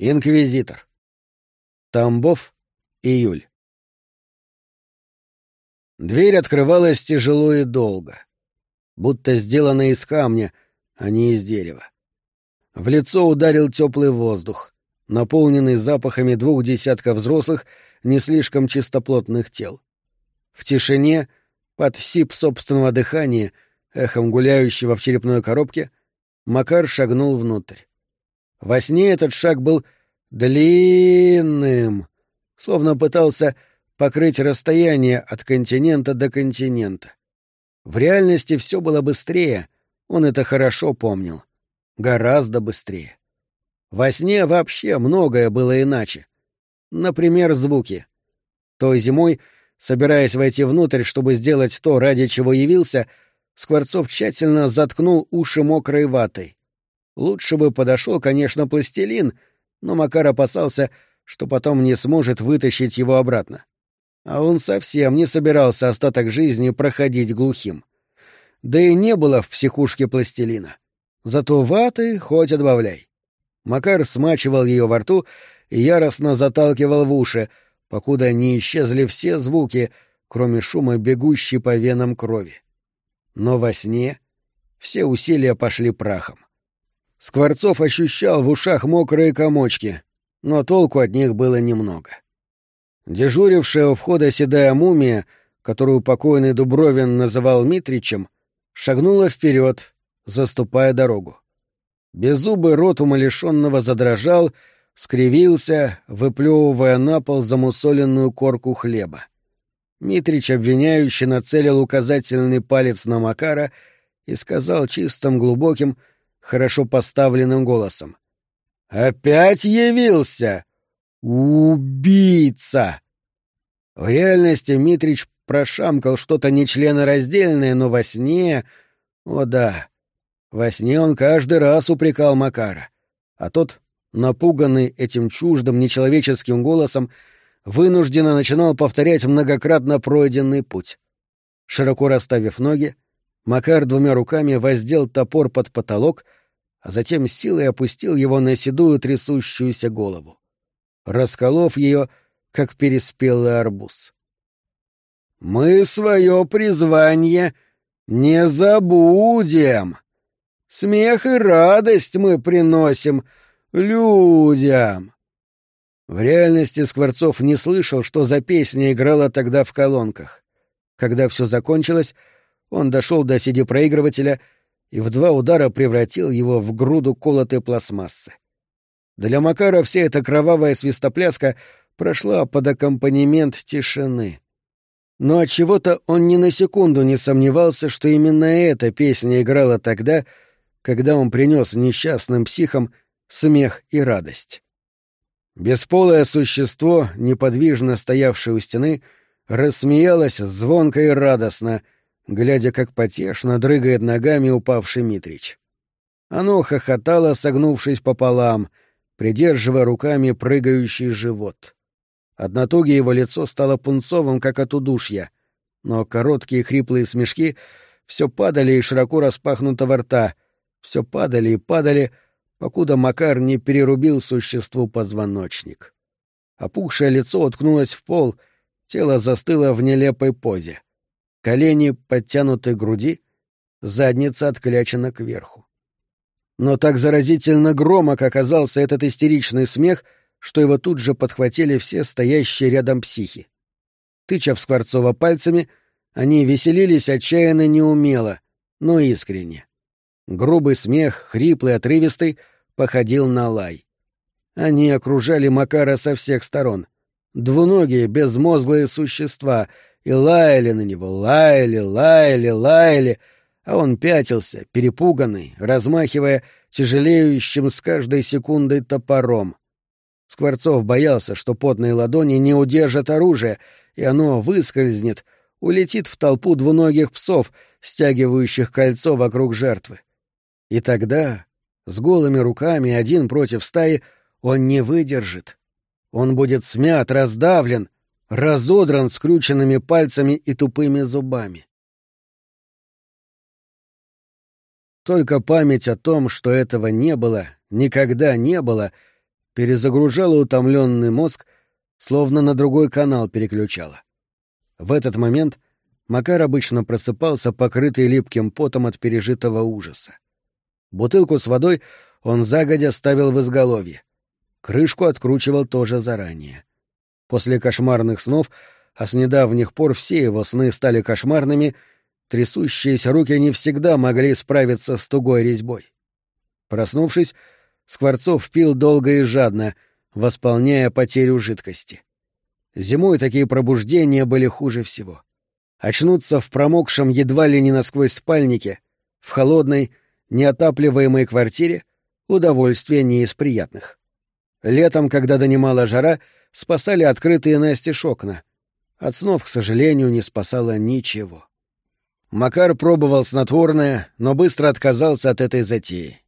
Инквизитор. Тамбов. Июль. Дверь открывалась тяжело и долго, будто сделана из камня, а не из дерева. В лицо ударил теплый воздух, наполненный запахами двух десятков взрослых, не слишком чистоплотных тел. В тишине, под сип собственного дыхания, эхом гуляющего в черепной коробке, Макар шагнул внутрь. Во сне этот шаг был длинным, словно пытался покрыть расстояние от континента до континента. В реальности все было быстрее, он это хорошо помнил. Гораздо быстрее. Во сне вообще многое было иначе. Например, звуки. Той зимой, собираясь войти внутрь, чтобы сделать то, ради чего явился, Скворцов тщательно заткнул уши мокрой ватой. Лучше бы подошел, конечно, пластилин, но Макар опасался, что потом не сможет вытащить его обратно. А он совсем не собирался остаток жизни проходить глухим. Да и не было в психушке пластилина. Зато ваты хоть отбавляй. Макар смачивал ее во рту и яростно заталкивал в уши, покуда не исчезли все звуки, кроме шума бегущей по венам крови. Но во сне все усилия пошли прахом. Скворцов ощущал в ушах мокрые комочки, но толку от них было немного. Дежурившая у входа седая мумия, которую покойный Дубровин называл Митричем, шагнула вперед, заступая дорогу. Беззубый рот умалишенного задрожал, скривился, выплевывая на пол замусоленную корку хлеба. Митрич обвиняюще нацелил указательный палец на Макара и сказал чистым, глубоким, хорошо поставленным голосом. «Опять явился! Убийца!» В реальности Митрич прошамкал что-то нечленораздельное, но во сне... О да, во сне он каждый раз упрекал Макара, а тот, напуганный этим чуждым нечеловеческим голосом, вынужденно начинал повторять многократно пройденный путь. Широко расставив ноги, Макар двумя руками воздел топор под потолок, а затем силой опустил его на седую трясущуюся голову, расколов ее, как переспелый арбуз. «Мы свое призвание не забудем. Смех и радость мы приносим людям». В реальности Скворцов не слышал, что за песня играла тогда в колонках. Когда все закончилось, он дошел до CD-проигрывателя и в два удара превратил его в груду колотой пластмассы. Для Макара вся эта кровавая свистопляска прошла под аккомпанемент тишины. Но от чего то он ни на секунду не сомневался, что именно эта песня играла тогда, когда он принес несчастным психам смех и радость. Бесполое существо, неподвижно стоявшее у стены, рассмеялось звонко и радостно — глядя, как потешно дрыгает ногами упавший Митрич. Оно хохотало, согнувшись пополам, придерживая руками прыгающий живот. От натуги его лицо стало пунцовым, как от удушья, но короткие хриплые смешки все падали из широко распахнутого рта, все падали и падали, покуда Макар не перерубил существу позвоночник. Опухшее лицо уткнулось в пол, тело застыло в нелепой позе колени подтянуты груди, задница отклячена кверху. Но так заразительно громок оказался этот истеричный смех, что его тут же подхватили все стоящие рядом психи. Тыча в Скворцова пальцами, они веселились отчаянно неумело, но искренне. Грубый смех, хриплый, отрывистый, походил на лай. Они окружали Макара со всех сторон. Двуногие, безмозглые существа — и лаяли на него, лаяли, лаяли, лаяли, а он пятился, перепуганный, размахивая тяжелеющим с каждой секундой топором. Скворцов боялся, что потные ладони не удержат оружие, и оно выскользнет, улетит в толпу двуногих псов, стягивающих кольцо вокруг жертвы. И тогда, с голыми руками, один против стаи, он не выдержит. Он будет смят, раздавлен, разодран скрюченными пальцами и тупыми зубами. Только память о том, что этого не было, никогда не было, перезагружала утомленный мозг, словно на другой канал переключала. В этот момент Макар обычно просыпался, покрытый липким потом от пережитого ужаса. Бутылку с водой он загодя ставил в изголовье. Крышку откручивал тоже заранее. После кошмарных снов, а с недавних пор все его сны стали кошмарными, трясущиеся руки не всегда могли справиться с тугой резьбой. Проснувшись, Скворцов пил долго и жадно, восполняя потерю жидкости. Зимой такие пробуждения были хуже всего. Очнуться в промокшем едва ли не насквозь спальнике, в холодной, неотапливаемой квартире — удовольствие не из приятных. Летом, когда донимала жара, спасали открытые настежь окна. От снов, к сожалению, не спасало ничего. Макар пробовал снотворное, но быстро отказался от этой затеи.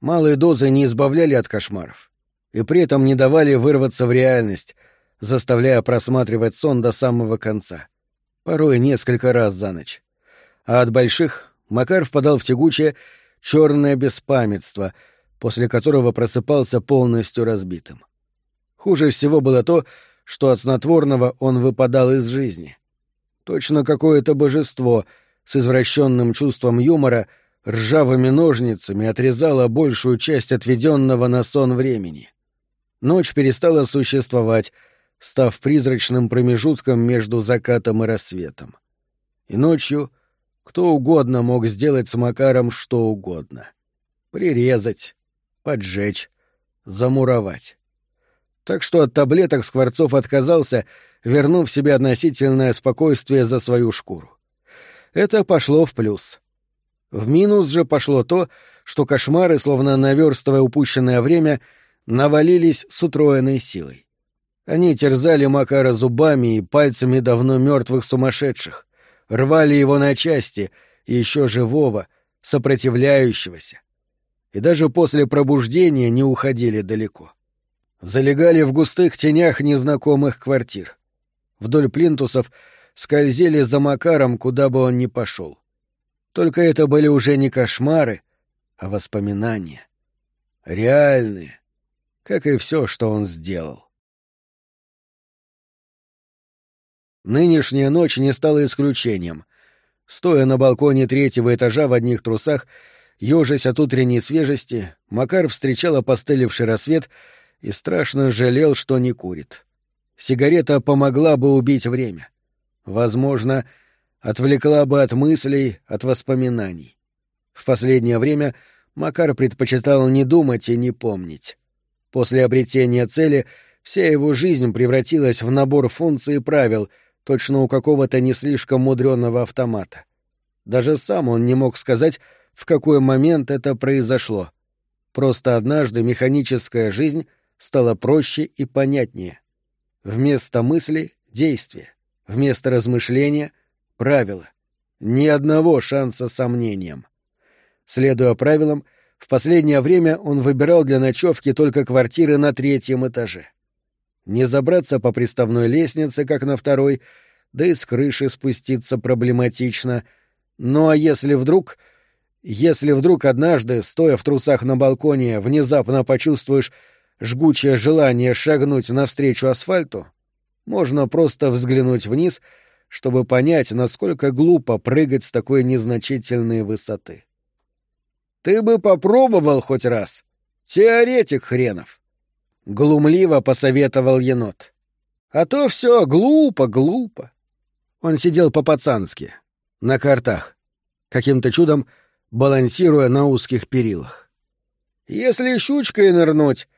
Малые дозы не избавляли от кошмаров и при этом не давали вырваться в реальность, заставляя просматривать сон до самого конца. Порой несколько раз за ночь. А от больших Макар впадал в тягучее черное беспамятство, после которого просыпался полностью разбитым. Хуже всего было то, что от снотворного он выпадал из жизни. Точно какое-то божество с извращенным чувством юмора ржавыми ножницами отрезало большую часть отведенного на сон времени. Ночь перестала существовать, став призрачным промежутком между закатом и рассветом. И ночью кто угодно мог сделать с Макаром что угодно. Прирезать, поджечь, замуровать. Так что от таблеток Скворцов отказался, вернув себе относительное спокойствие за свою шкуру. Это пошло в плюс. В минус же пошло то, что кошмары, словно наверстывая упущенное время, навалились с утроенной силой. Они терзали Макара зубами и пальцами давно мертвых сумасшедших, рвали его на части, еще живого, сопротивляющегося. И даже после пробуждения не уходили далеко. Залегали в густых тенях незнакомых квартир. Вдоль плинтусов скользили за Макаром, куда бы он ни пошел. Только это были уже не кошмары, а воспоминания. Реальные, как и все, что он сделал. Нынешняя ночь не стала исключением. Стоя на балконе третьего этажа в одних трусах, ежась от утренней свежести, Макар встречал опостылевший рассвет и страшно жалел, что не курит. Сигарета помогла бы убить время. Возможно, отвлекла бы от мыслей, от воспоминаний. В последнее время Макар предпочитал не думать и не помнить. После обретения цели вся его жизнь превратилась в набор функций и правил — точно у какого-то не слишком мудреного автомата. Даже сам он не мог сказать, в какой момент это произошло. Просто однажды механическая жизнь стала проще и понятнее. Вместо мысли — действие, вместо размышления — правила. Ни одного шанса сомнениям. Следуя правилам, в последнее время он выбирал для ночевки только квартиры на третьем этаже не забраться по приставной лестнице, как на второй, да и с крыши спуститься проблематично. Ну а если вдруг... Если вдруг однажды, стоя в трусах на балконе, внезапно почувствуешь жгучее желание шагнуть навстречу асфальту, можно просто взглянуть вниз, чтобы понять, насколько глупо прыгать с такой незначительной высоты. Ты бы попробовал хоть раз. Теоретик хренов. — глумливо посоветовал енот. «А то все глупо, глупо». Он сидел по-пацански, на картах, каким-то чудом балансируя на узких перилах. «Если щучкой нырнуть,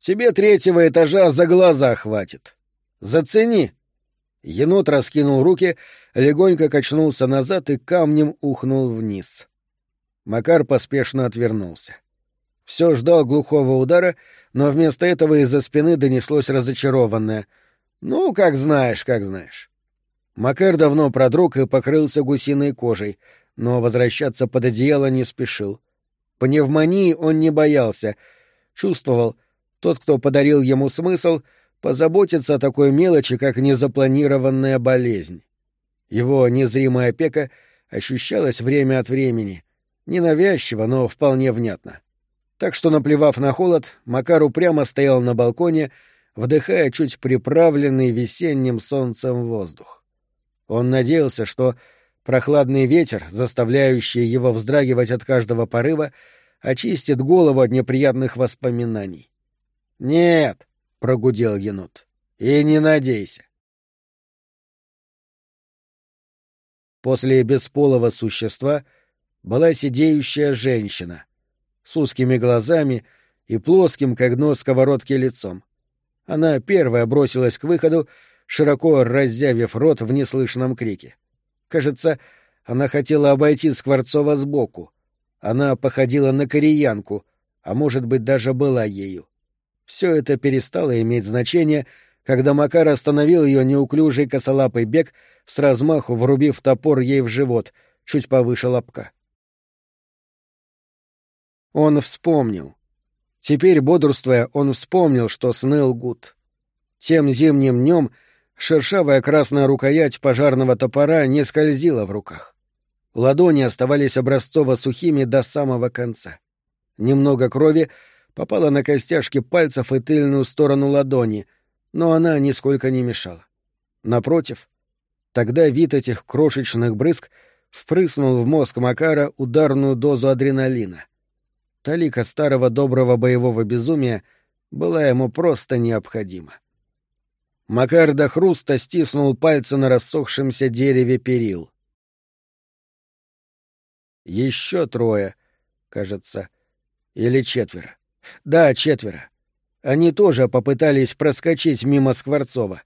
тебе третьего этажа за глаза хватит. Зацени». Енот раскинул руки, легонько качнулся назад и камнем ухнул вниз. Макар поспешно отвернулся. — все ждал глухого удара, но вместо этого из-за спины донеслось разочарованное. «Ну, как знаешь, как знаешь». Макар давно продрог и покрылся гусиной кожей, но возвращаться под одеяло не спешил. Пневмонии он не боялся. Чувствовал, тот, кто подарил ему смысл, позаботится о такой мелочи, как незапланированная болезнь. Его незримая опека ощущалась время от времени. Ненавязчиво, но вполне внятно. Так что, наплевав на холод, Макар упрямо стоял на балконе, вдыхая чуть приправленный весенним солнцем воздух. Он надеялся, что прохладный ветер, заставляющий его вздрагивать от каждого порыва, очистит голову от неприятных воспоминаний. «Нет», — прогудел енот, — «и не надейся». После бесполого существа была сидеющая женщина с узкими глазами и плоским, как дно сковородки, лицом. Она первая бросилась к выходу, широко раззявив рот в неслышном крике. Кажется, она хотела обойти Скворцова сбоку. Она походила на кореянку, а может быть, даже была ею. Все это перестало иметь значение, когда Макар остановил ее неуклюжий косолапый бег, с размаху врубив топор ей в живот, чуть повыше лобка. Он вспомнил. Теперь, бодрствуя, он вспомнил, что сны лгут. Тем зимним днем шершавая красная рукоять пожарного топора не скользила в руках. Ладони оставались образцово сухими до самого конца. Немного крови попала на костяшки пальцев и тыльную сторону ладони, но она нисколько не мешала. Напротив, тогда вид этих крошечных брызг впрыснул в мозг Макара ударную дозу адреналина. Талика старого доброго боевого безумия была ему просто необходима. Макар до хруста стиснул пальцы на рассохшемся дереве перил. Еще трое, кажется, или четверо. Да, четверо. Они тоже попытались проскочить мимо Скворцова,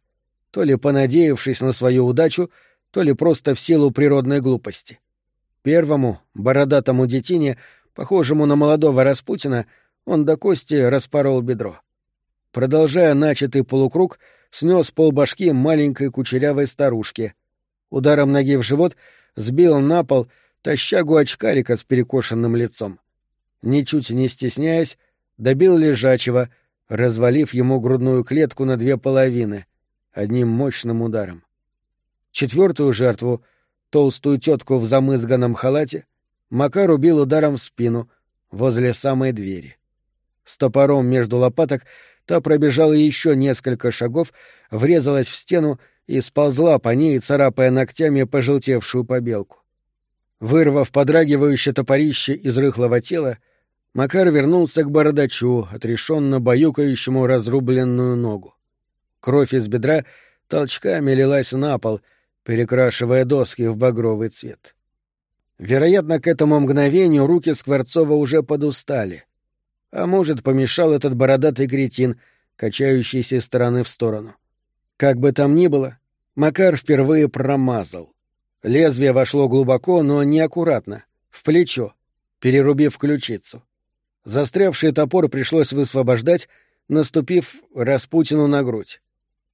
то ли понадеявшись на свою удачу, то ли просто в силу природной глупости. Первому, бородатому детине, похожему на молодого Распутина, он до кости распорол бедро. Продолжая начатый полукруг, снес полбашки маленькой кучерявой старушки. Ударом ноги в живот сбил на пол тащагу очкарика с перекошенным лицом. Ничуть не стесняясь, добил лежачего, развалив ему грудную клетку на две половины, одним мощным ударом. Четвертую жертву, толстую тетку в замызганном халате, Макар убил ударом в спину, возле самой двери. С топором между лопаток та пробежала еще несколько шагов, врезалась в стену и сползла по ней, царапая ногтями пожелтевшую побелку. Вырвав подрагивающее топорище из рыхлого тела, Макар вернулся к бородачу, отрешенно баюкающему разрубленную ногу. Кровь из бедра толчками лилась на пол, перекрашивая доски в багровый цвет. Вероятно, к этому мгновению руки Скворцова уже подустали. А может, помешал этот бородатый кретин, качающийся из стороны в сторону. Как бы там ни было, Макар впервые промазал. Лезвие вошло глубоко, но неаккуратно, в плечо, перерубив ключицу. Застрявший топор пришлось высвобождать, наступив Распутину на грудь.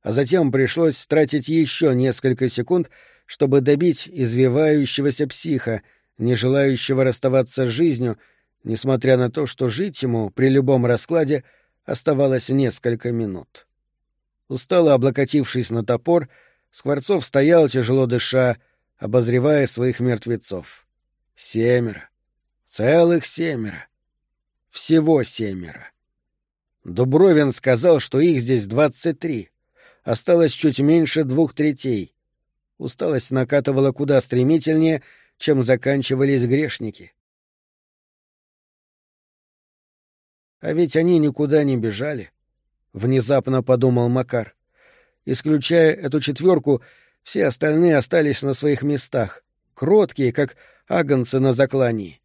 А затем пришлось тратить еще несколько секунд, чтобы добить извивающегося психа, не желающего расставаться с жизнью, несмотря на то, что жить ему при любом раскладе оставалось несколько минут. Устало облокотившись на топор, Скворцов стоял, тяжело дыша, обозревая своих мертвецов. Семеро. Целых семеро. Всего семеро. Дубровин сказал, что их здесь двадцать три. Осталось чуть меньше двух третей. Усталость накатывала куда стремительнее, чем заканчивались грешники. А ведь они никуда не бежали, — внезапно подумал Макар. Исключая эту четверку, все остальные остались на своих местах, кроткие, как агонцы на заклании.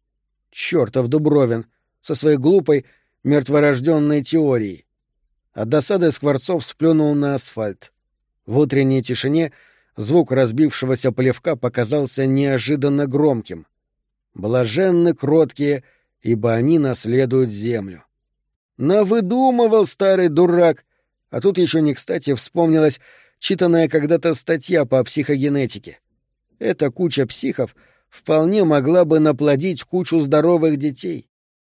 Чёртов Дубровин! Со своей глупой, мертворожденной теорией. От досады Скворцов сплюнул на асфальт. В утренней тишине звук разбившегося плевка показался неожиданно громким. Блаженны кроткие, ибо они наследуют землю. Навыдумывал старый дурак, а тут еще не кстати вспомнилась читанная когда-то статья по психогенетике. Эта куча психов вполне могла бы наплодить кучу здоровых детей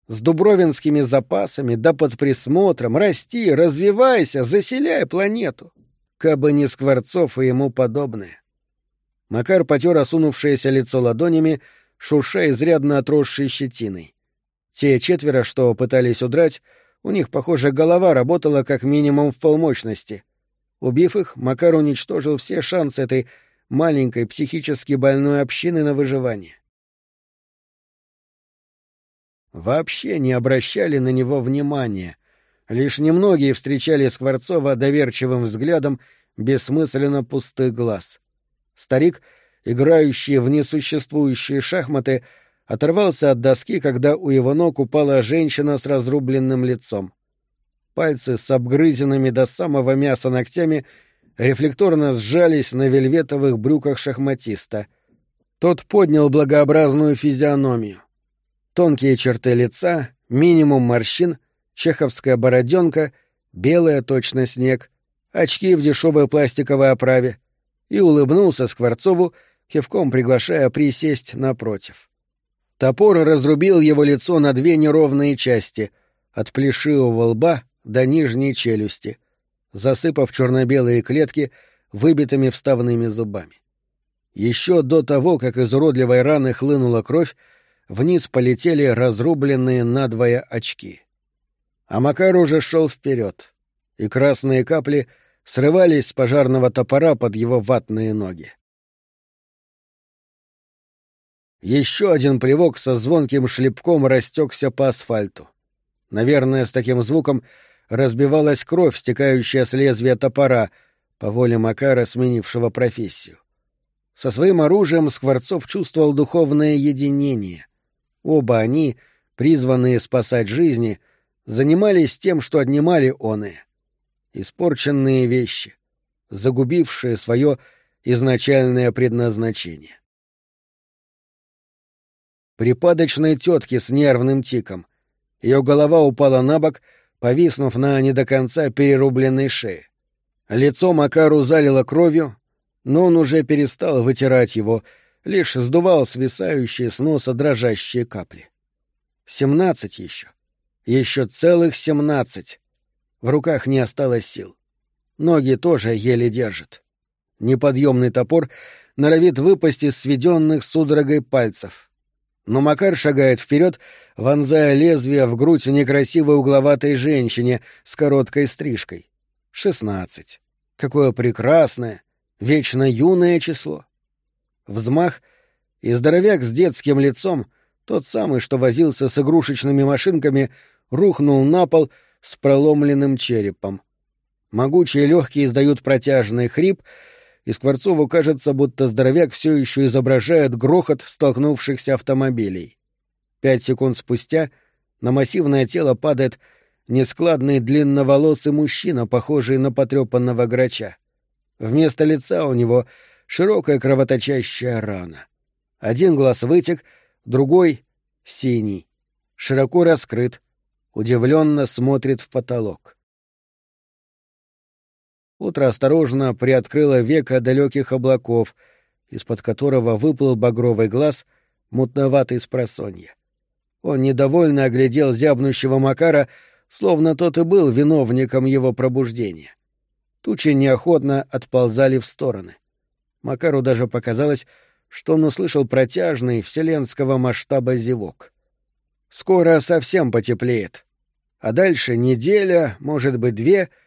с дубровинскими запасами, да под присмотром, расти, развивайся, заселяй планету. Кабы не Скворцов и ему подобное. Макар потер осунувшееся лицо ладонями, шурша изрядно отросшей щетиной. Те четверо, что пытались удрать, у них, похоже, голова работала как минимум в полмощности. Убив их, Макар уничтожил все шансы этой маленькой психически больной общины на выживание. Вообще не обращали на него внимания. Лишь немногие встречали Скворцова доверчивым взглядом бессмысленно пустых глаз. Старик, играющий в несуществующие шахматы, оторвался от доски, когда у его ног упала женщина с разрубленным лицом. Пальцы с обгрызенными до самого мяса ногтями рефлекторно сжались на вельветовых брюках шахматиста. Тот поднял благообразную физиономию. Тонкие черты лица, минимум морщин, чеховская бороденка, белая точно снег, очки в дешевой пластиковой оправе, и улыбнулся Скворцову, кивком приглашая присесть напротив. Топор разрубил его лицо на две неровные части, от плешивого лба до нижней челюсти, засыпав черно-белые клетки выбитыми вставными зубами. Еще до того, как из уродливой раны хлынула кровь, вниз полетели разрубленные надвое очки. А Макар уже шел вперед, и красные капли срывались с пожарного топора под его ватные ноги. Еще один плевок со звонким шлепком растекся по асфальту. Наверное, с таким звуком разбивалась кровь, стекающая с лезвия топора, по воле Макара, сменившего профессию. Со своим оружием Скворцов чувствовал духовное единение. Оба они, призванные спасать жизни, занимались тем, что отнимали оные. Испорченные вещи, загубившие свое изначальное предназначение припадочной тетки с нервным тиком. Ее голова упала на бок, повиснув на не до конца перерубленной шее. Лицо Макару залило кровью, но он уже перестал вытирать его, лишь сдувал свисающие с носа дрожащие капли. Семнадцать еще. Еще целых семнадцать. В руках не осталось сил. Ноги тоже еле держат. Неподъемный топор норовит выпасть из сведенных судорогой пальцев — но Макар шагает вперед, вонзая лезвие в грудь некрасивой угловатой женщине с короткой стрижкой. Шестнадцать. Какое прекрасное, вечно юное число. Взмах, и здоровяк с детским лицом, тот самый, что возился с игрушечными машинками, рухнул на пол с проломленным черепом. Могучие легкие издают протяжный хрип — и Скворцову кажется, будто здоровяк все еще изображает грохот столкнувшихся автомобилей. Пять секунд спустя на массивное тело падает нескладный длинноволосый мужчина, похожий на потрепанного грача. Вместо лица у него широкая кровоточащая рана. Один глаз вытек, другой — синий, широко раскрыт, удивленно смотрит в потолок. Утро осторожно приоткрыло века далеких облаков, из-под которого выплыл багровый глаз, мутноватый с просонья. Он недовольно оглядел зябнущего Макара, словно тот и был виновником его пробуждения. Тучи неохотно отползали в стороны. Макару даже показалось, что он услышал протяжный вселенского масштаба зевок. Скоро совсем потеплеет. А дальше неделя, может быть, две —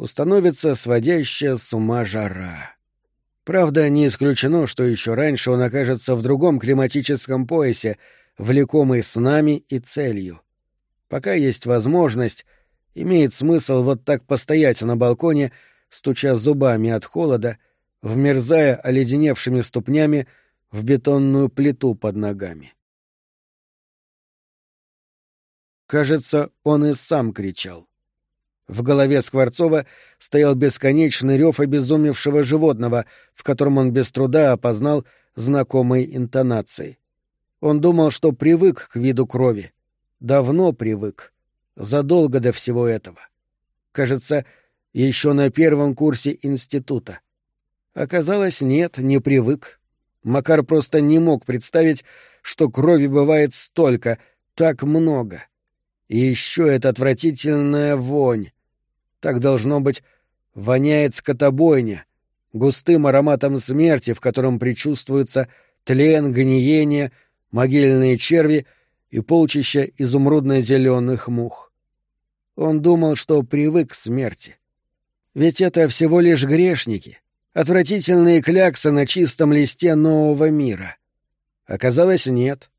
установится сводящая с ума жара. Правда, не исключено, что еще раньше он окажется в другом климатическом поясе, влекомый с нами и целью. Пока есть возможность, имеет смысл вот так постоять на балконе, стуча зубами от холода, вмерзая оледеневшими ступнями в бетонную плиту под ногами. Кажется, он и сам кричал. В голове Скворцова стоял бесконечный рев обезумевшего животного, в котором он без труда опознал знакомые интонации. Он думал, что привык к виду крови. Давно привык. Задолго до всего этого. Кажется, еще на первом курсе института. Оказалось, нет, не привык. Макар просто не мог представить, что крови бывает столько, так много. И еще эта отвратительная вонь. Так должно быть, воняет скотобойня, густым ароматом смерти, в котором предчувствуется тлен, гниение, могильные черви и полчища изумрудно-зеленых мух. Он думал, что привык к смерти. Ведь это всего лишь грешники, отвратительные кляксы на чистом листе нового мира. Оказалось, нет.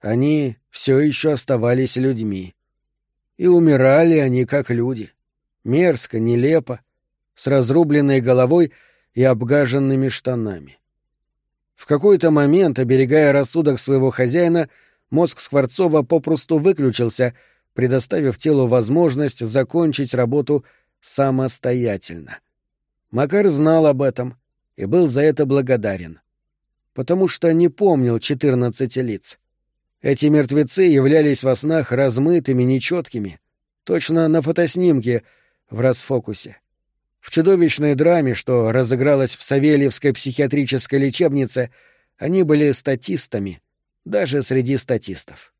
Они все еще оставались людьми. И умирали они как люди. Мерзко, нелепо, с разрубленной головой и обгаженными штанами. В какой-то момент, оберегая рассудок своего хозяина, мозг Скворцова попросту выключился, предоставив телу возможность закончить работу самостоятельно. Макар знал об этом и был за это благодарен. Потому что не помнил четырнадцати лиц. Эти мертвецы являлись во снах размытыми, нечеткими, точно на фотоснимке в расфокусе. В чудовищной драме, что разыгралась в Савельевской психиатрической лечебнице, они были статистами, даже среди статистов.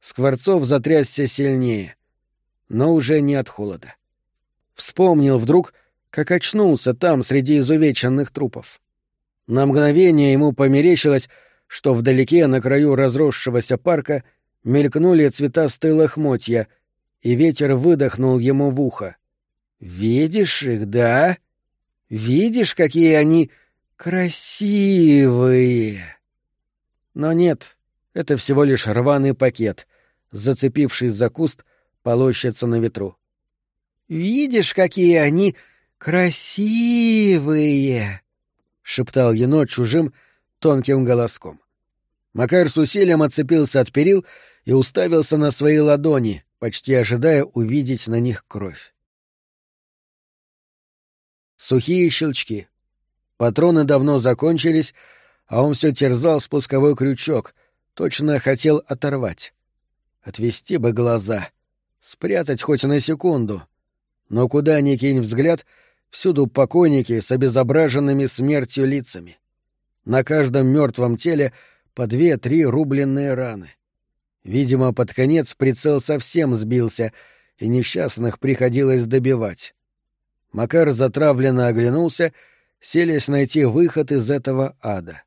Скворцов затрясся сильнее, но уже не от холода. Вспомнил вдруг, как очнулся там среди изувеченных трупов. На мгновение ему померещилось, что вдалеке, на краю разросшегося парка, мелькнули цветастые лохмотья, и ветер выдохнул ему в ухо. «Видишь их, да? Видишь, какие они красивые!» Но нет, это всего лишь рваный пакет, зацепившись за куст, полощется на ветру. «Видишь, какие они красивые!» — шептал енот чужим, тонким голоском. Макар с усилием отцепился от перил и уставился на свои ладони, почти ожидая увидеть на них кровь. Сухие щелчки. Патроны давно закончились, а он все терзал спусковой крючок, точно хотел оторвать. Отвести бы глаза, спрятать хоть на секунду. Но куда ни кинь взгляд, всюду покойники с обезображенными смертью лицами. На каждом мертвом теле по две-три рубленные раны. Видимо, под конец прицел совсем сбился, и несчастных приходилось добивать. Макар затравленно оглянулся, селись найти выход из этого ада.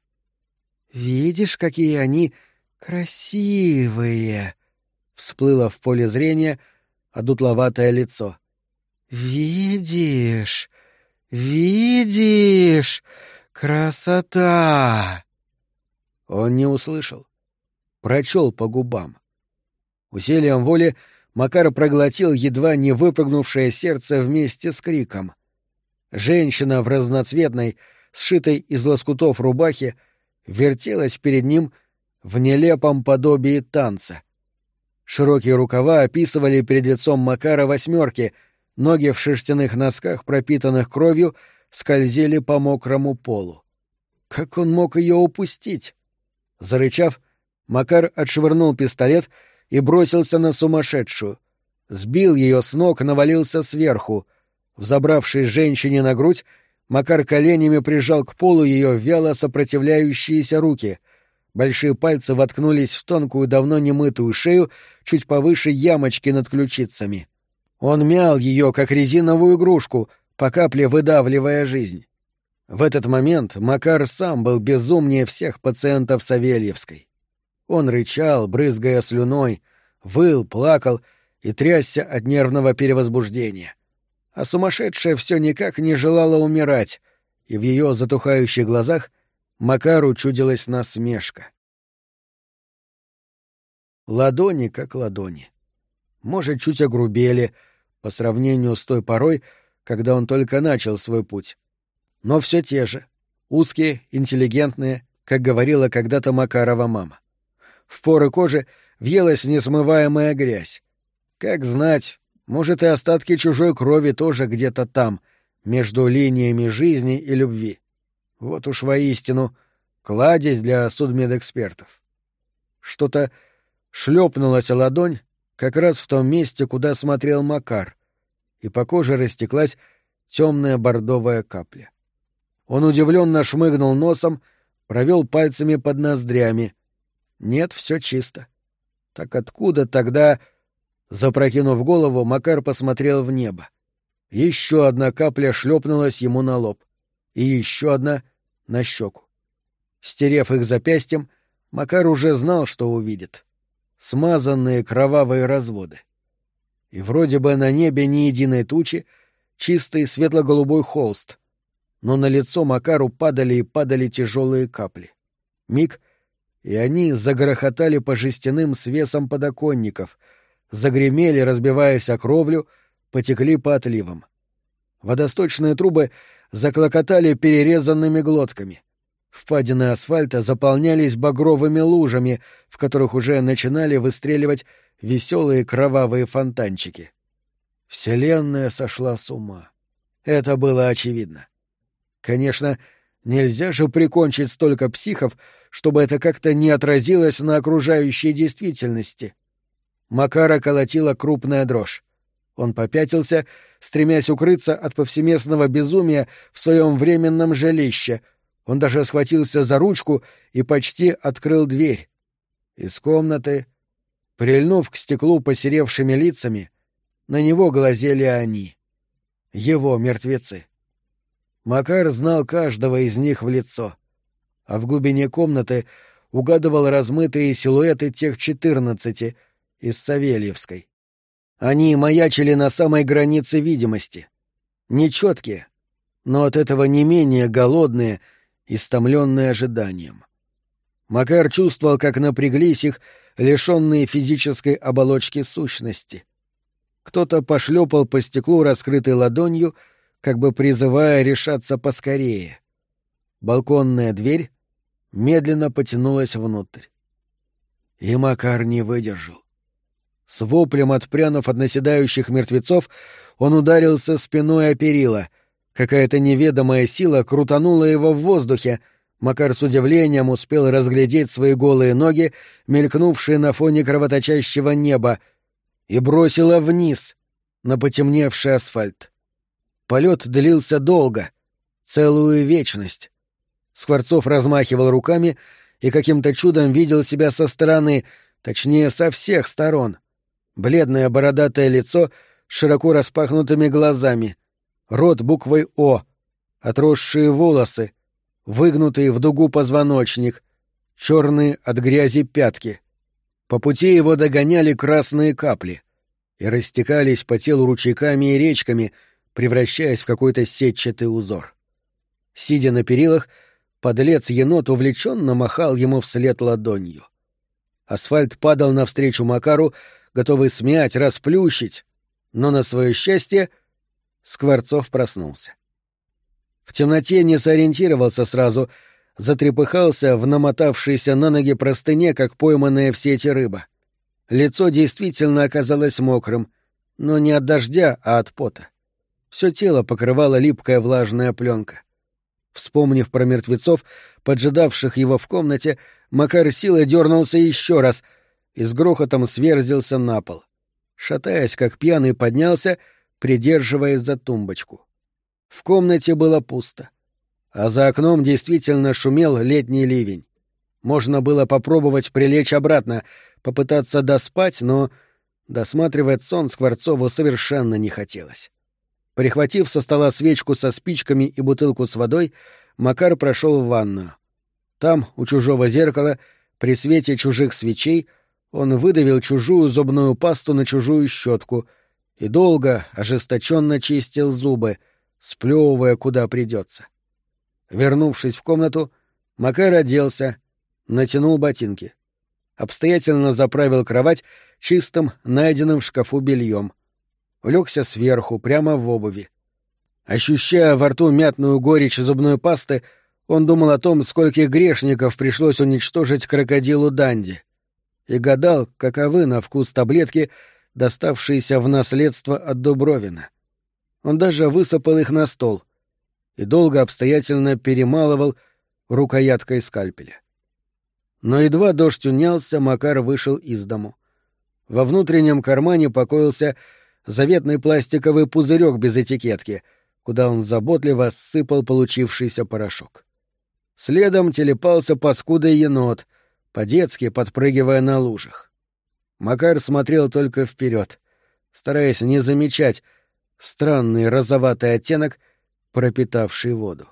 «Видишь, какие они красивые!» — всплыло в поле зрения одутловатое лицо. «Видишь, видишь!» «Красота!» Он не услышал. Прочел по губам. Усилием воли Макар проглотил едва не выпрыгнувшее сердце вместе с криком. Женщина в разноцветной, сшитой из лоскутов рубахе, вертелась перед ним в нелепом подобии танца. Широкие рукава описывали перед лицом Макара восьмерки, ноги в шерстяных носках, пропитанных кровью, скользили по мокрому полу. Как он мог ее упустить? Зарычав, Макар отшвырнул пистолет и бросился на сумасшедшую. Сбил ее с ног, навалился сверху. Взобравшись женщине на грудь, Макар коленями прижал к полу ее вяло сопротивляющиеся руки. Большие пальцы воткнулись в тонкую, давно немытую шею, чуть повыше ямочки над ключицами. Он мял ее, как резиновую игрушку — по капле выдавливая жизнь. В этот момент Макар сам был безумнее всех пациентов Савельевской. Он рычал, брызгая слюной, выл, плакал и трясся от нервного перевозбуждения. А сумасшедшая все никак не желала умирать, и в ее затухающих глазах Макару чудилась насмешка. Ладони как ладони. Может, чуть огрубели по сравнению с той порой, когда он только начал свой путь. Но все те же. Узкие, интеллигентные, как говорила когда-то Макарова мама. В поры кожи въелась несмываемая грязь. Как знать, может, и остатки чужой крови тоже где-то там, между линиями жизни и любви. Вот уж воистину кладезь для судмедэкспертов. Что-то шлепнулось о ладонь как раз в том месте, куда смотрел Макар, и по коже растеклась темная бордовая капля. Он удивленно шмыгнул носом, провел пальцами под ноздрями. Нет, все чисто. Так откуда тогда... Запрокинув голову, Макар посмотрел в небо. Еще одна капля шлепнулась ему на лоб. И еще одна — на щеку. Стерев их запястьем, Макар уже знал, что увидит. Смазанные кровавые разводы. И вроде бы на небе ни единой тучи, чистый светло-голубой холст. Но на лицо Макару падали и падали тяжелые капли. Миг, и они загрохотали по жестяным свесам подоконников, загремели, разбиваясь о кровлю, потекли по отливам. Водосточные трубы заклокотали перерезанными глотками. Впадины асфальта заполнялись багровыми лужами, в которых уже начинали выстреливать веселые кровавые фонтанчики. Вселенная сошла с ума. Это было очевидно. Конечно, нельзя же прикончить столько психов, чтобы это как-то не отразилось на окружающей действительности. Макара колотила крупная дрожь. Он попятился, стремясь укрыться от повсеместного безумия в своем временном жилище — он даже схватился за ручку и почти открыл дверь. Из комнаты, прильнув к стеклу посеревшими лицами, на него глазели они. Его мертвецы. Макар знал каждого из них в лицо, а в глубине комнаты угадывал размытые силуэты тех четырнадцати из Савельевской. Они маячили на самой границе видимости. Нечеткие, но от этого не менее голодные — истомленный ожиданием. Макар чувствовал, как напряглись их лишенные физической оболочки сущности. Кто-то пошлепал по стеклу раскрытой ладонью, как бы призывая решаться поскорее. Балконная дверь медленно потянулась внутрь. И Макар не выдержал. С воплем отпрянув от наседающих мертвецов, он ударился спиной о перила — Какая-то неведомая сила крутанула его в воздухе. Макар с удивлением успел разглядеть свои голые ноги, мелькнувшие на фоне кровоточащего неба, и бросила вниз, на потемневший асфальт. Полет длился долго, целую вечность. Скворцов размахивал руками и каким-то чудом видел себя со стороны, точнее, со всех сторон. Бледное бородатое лицо с широко распахнутыми глазами — рот буквой «О», отросшие волосы, выгнутый в дугу позвоночник, черные от грязи пятки. По пути его догоняли красные капли и растекались по телу ручейками и речками, превращаясь в какой-то сетчатый узор. Сидя на перилах, подлец-енот увлеченно махал ему вслед ладонью. Асфальт падал навстречу Макару, готовый смять, расплющить, но, на свое счастье, — Скворцов проснулся. В темноте не сориентировался сразу, затрепыхался в намотавшейся на ноги простыне, как пойманная в сети рыба. Лицо действительно оказалось мокрым, но не от дождя, а от пота. Все тело покрывала липкая влажная пленка. Вспомнив про мертвецов, поджидавших его в комнате, Макар силой дернулся еще раз и с грохотом сверзился на пол. Шатаясь, как пьяный, поднялся — придерживаясь за тумбочку. В комнате было пусто, а за окном действительно шумел летний ливень. Можно было попробовать прилечь обратно, попытаться доспать, но досматривать сон Скворцову совершенно не хотелось. Прихватив со стола свечку со спичками и бутылку с водой, Макар прошел в ванную. Там, у чужого зеркала, при свете чужих свечей, он выдавил чужую зубную пасту на чужую щетку — и долго, ожесточенно чистил зубы, сплевывая куда придется. Вернувшись в комнату, Макар оделся, натянул ботинки. Обстоятельно заправил кровать чистым, найденным в шкафу бельем. Улегся сверху, прямо в обуви. Ощущая во рту мятную горечь зубной пасты, он думал о том, скольких грешников пришлось уничтожить крокодилу Данди, и гадал, каковы на вкус таблетки — доставшиеся в наследство от Дубровина. Он даже высыпал их на стол и долго обстоятельно перемалывал рукояткой скальпеля. Но едва дождь унялся, Макар вышел из дому. Во внутреннем кармане покоился заветный пластиковый пузырек без этикетки, куда он заботливо сыпал получившийся порошок. Следом телепался паскудый енот, по-детски подпрыгивая на лужах. Макар смотрел только вперед, стараясь не замечать странный розоватый оттенок, пропитавший воду.